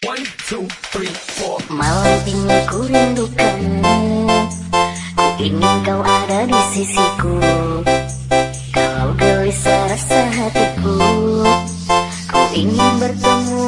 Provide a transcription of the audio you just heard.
One, two. Malam ini ku rindukan. Ku ingin kau ada di sisiku. Kalau gelisah rasa hatiku. Ku ingin bertemu